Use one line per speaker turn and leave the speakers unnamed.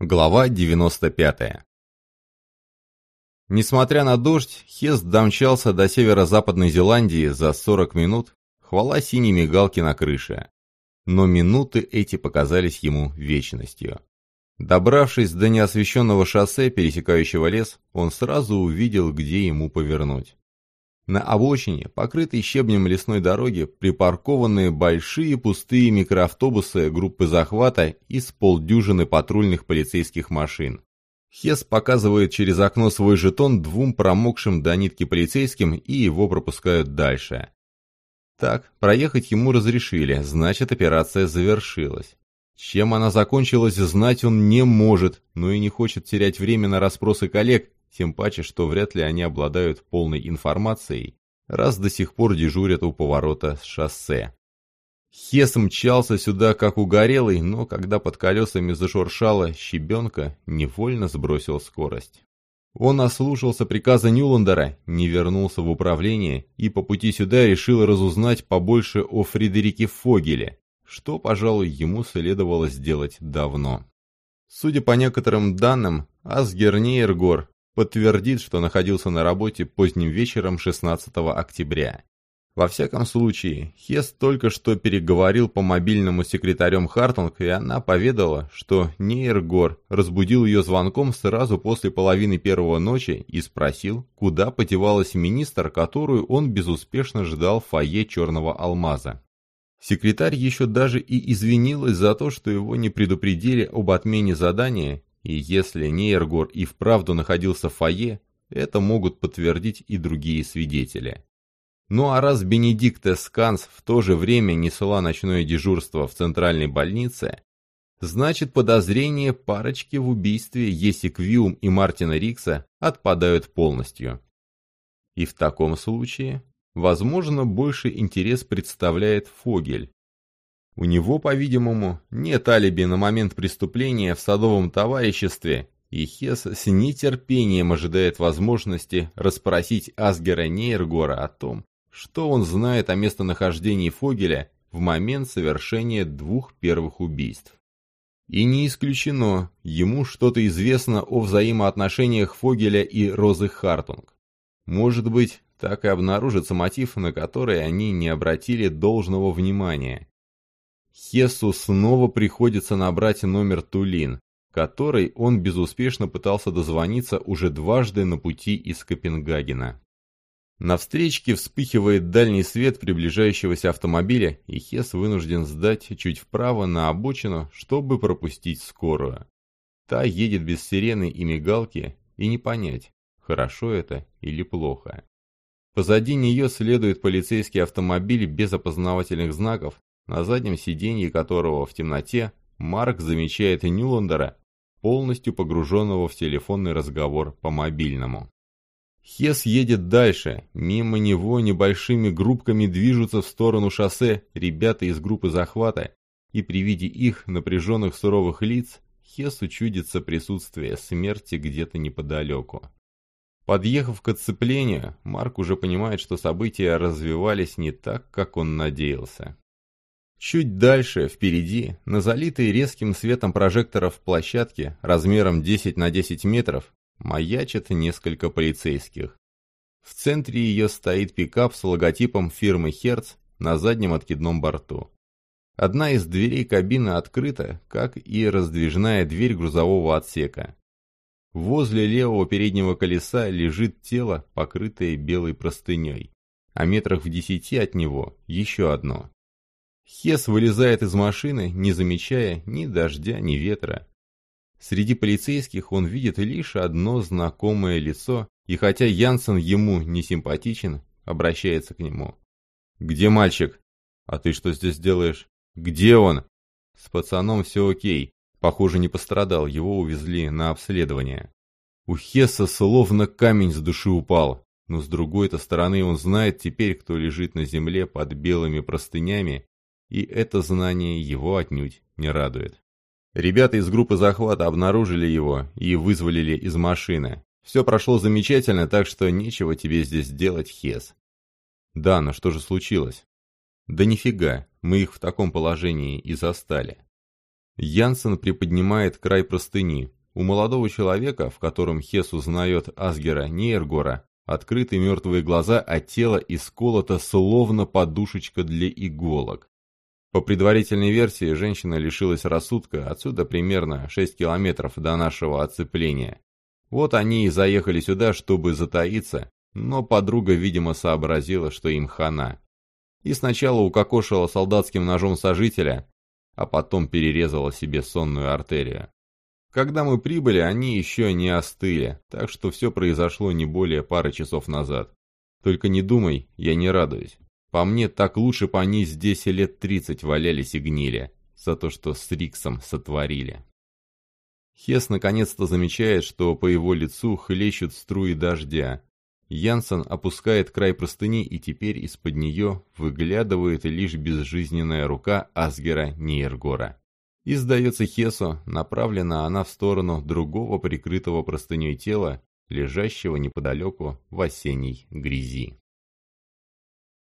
Глава 95 Несмотря на дождь, Хест домчался до северо-западной Зеландии за 40 минут, хвала синей мигалки на крыше. Но минуты эти показались ему вечностью. Добравшись до неосвещенного шоссе, пересекающего лес, он сразу увидел, где ему повернуть. На обочине, покрытой щебнем лесной дороги, припаркованы большие пустые микроавтобусы группы захвата из полдюжины патрульных полицейских машин. Хес показывает через окно свой жетон двум промокшим до нитки полицейским, и его пропускают дальше. Так, проехать ему разрешили, значит операция завершилась. Чем она закончилась, знать он не может, но и не хочет терять время на расспросы коллег, тем паче, что вряд ли они обладают полной информацией, раз до сих пор дежурят у поворота с шоссе. Хес мчался сюда как угорелый, но когда под колесами зашуршала щебенка, невольно сбросил скорость. Он ослушался приказа Нюландера, не вернулся в управление и по пути сюда решил разузнать побольше о Фредерике Фогеле, что, пожалуй, ему следовало сделать давно. Судя по некоторым данным, Асгер Нейргор подтвердит, что находился на работе поздним вечером 16 октября. Во всяком случае, Хес только что переговорил по мобильному секретарем Хартунг, и она поведала, что Нейргор разбудил ее звонком сразу после половины первого ночи и спросил, куда подевалась министр, которую он безуспешно ждал в фойе Черного Алмаза. Секретарь еще даже и извинилась за то, что его не предупредили об отмене задания и если Нейргор и вправду находился в фойе, это могут подтвердить и другие свидетели. Ну а раз Бенедикт Сканс в то же время несла ночное дежурство в центральной больнице, значит подозрения парочки в убийстве Еси Квиум и Мартина Рикса отпадают полностью. И в таком случае, возможно, больше интерес представляет Фогель, у него, по-видимому, нет алиби на момент преступления в садовом товариществе, и Хес с нетерпением ожидает возможности расспросить Асгера Нейргора о том, что он знает о местонахождении Фогеля в момент совершения двух первых убийств. И не исключено, ему что-то известно о взаимоотношениях Фогеля и Розы Хартунг. Может быть, так и обнаружится мотив, на который они не обратили должного внимания. Хесу снова приходится набрать номер Тулин, который он безуспешно пытался дозвониться уже дважды на пути из Копенгагена. На встречке вспыхивает дальний свет приближающегося автомобиля, и Хес вынужден сдать чуть вправо на обочину, чтобы пропустить скорую. Та едет без сирены и мигалки, и не понять, хорошо это или плохо. Позади нее следует полицейский автомобиль без опознавательных знаков, на заднем сиденье которого в темноте Марк замечает Нюландера, полностью погруженного в телефонный разговор по мобильному. Хес едет дальше, мимо него небольшими группками движутся в сторону шоссе ребята из группы захвата, и при виде их напряженных суровых лиц Хесу чудится присутствие смерти где-то неподалеку. Подъехав к отцеплению, Марк уже понимает, что события развивались не так, как он надеялся. Чуть дальше, впереди, на залитой резким светом прожекторов площадке размером 10 на 10 метров, маячат несколько полицейских. В центре ее стоит пикап с логотипом фирмы «Херц» на заднем откидном борту. Одна из дверей кабины открыта, как и раздвижная дверь грузового отсека. Возле левого переднего колеса лежит тело, покрытое белой простыней, а метрах в десяти от него еще одно. Хес вылезает из машины, не замечая ни дождя, ни ветра. Среди полицейских он видит лишь одно знакомое лицо, и хотя Янсен ему не симпатичен, обращается к нему. «Где мальчик?» «А ты что здесь делаешь?» «Где он?» «С пацаном все окей. Похоже, не пострадал, его увезли на обследование». У Хесса словно камень с души упал, но с другой-то стороны он знает теперь, кто лежит на земле под белыми простынями и это знание его отнюдь не радует. Ребята из группы захвата обнаружили его и вызволили из машины. Все прошло замечательно, так что нечего тебе здесь делать, Хес. Да, но что же случилось? Да нифига, мы их в таком положении и застали. Янсен приподнимает край простыни. У молодого человека, в котором Хес узнает Асгера Нейргора, открыты мертвые глаза, а тело исколото словно подушечка для иголок. По предварительной версии, женщина лишилась рассудка, отсюда примерно 6 километров до нашего оцепления. Вот они и заехали сюда, чтобы затаиться, но подруга, видимо, сообразила, что им хана. И сначала укокошила солдатским ножом сожителя, а потом перерезала себе сонную артерию. Когда мы прибыли, они еще не остыли, так что все произошло не более пары часов назад. Только не думай, я не радуюсь. По мне, так лучше бы они здесь лет тридцать валялись и гнили, за то, что с Риксом сотворили. Хес наконец-то замечает, что по его лицу хлещут струи дождя. Янсен опускает край простыни, и теперь из-под нее выглядывает лишь безжизненная рука Асгера Нейргора. И, сдается Хесу, направлена она в сторону другого прикрытого простыней тела, лежащего неподалеку в осенней грязи.